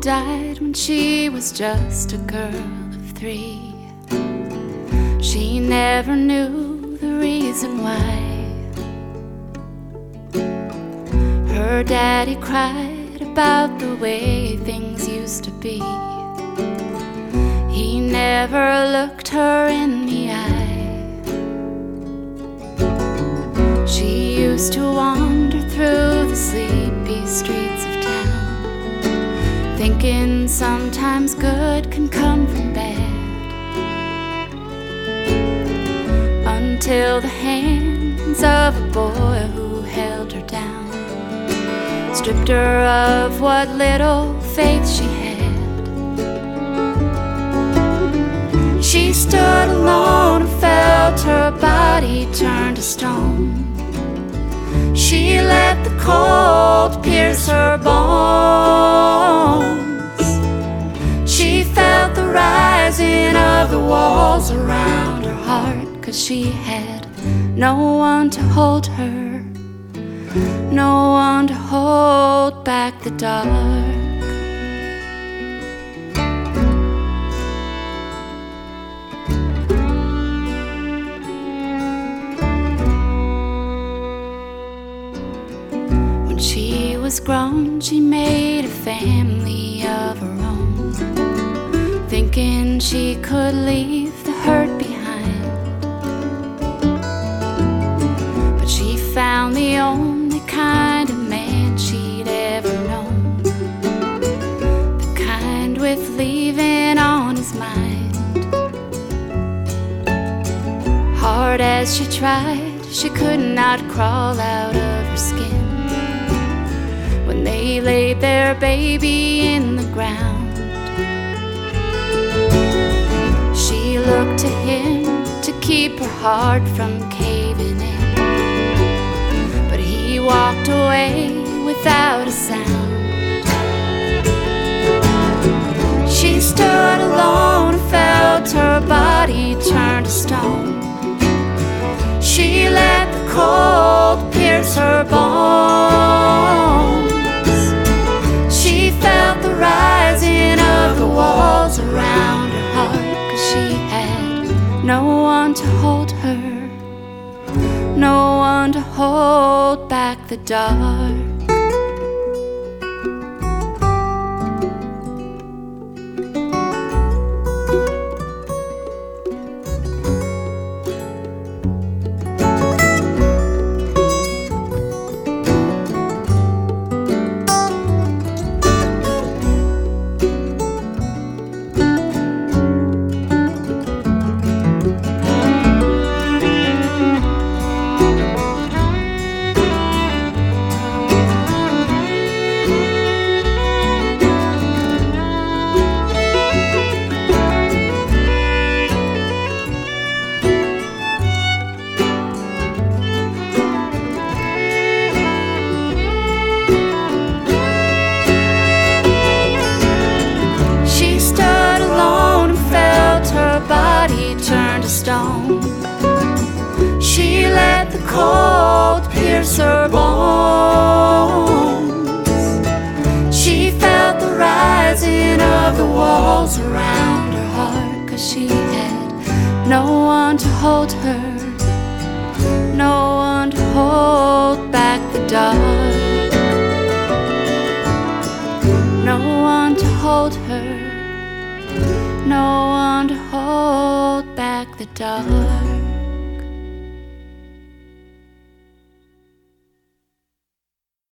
died when she was just a girl of three. She never knew the reason why. Her daddy cried about the way things used to be. He never looked her in the eye. She used to wander through the sleepy sometimes good can come from bad. Until the hands of a boy who held her down stripped her of what little faith she had. She stood alone and felt her body turn to stone. She let the cold pierce her bones. The walls around her heart, cause she had no one to hold her, no one to hold back the dark. When she was grown, she made a family of her own, thinking she could leave the hurt behind. But she found the only kind of man she'd ever known, the kind with leaving on his mind. Hard as she tried, she could not crawl out of her skin when they laid their baby in the ground. Looked to him to keep her heart from caving in, but he walked away without a sound. To hold her, no one to hold back the dark. Cold pierce her bones. She felt the rising of the walls around her heart, cause she had no one to hold her, no one to hold back the dark. No one to hold her, no one to hold back the dark.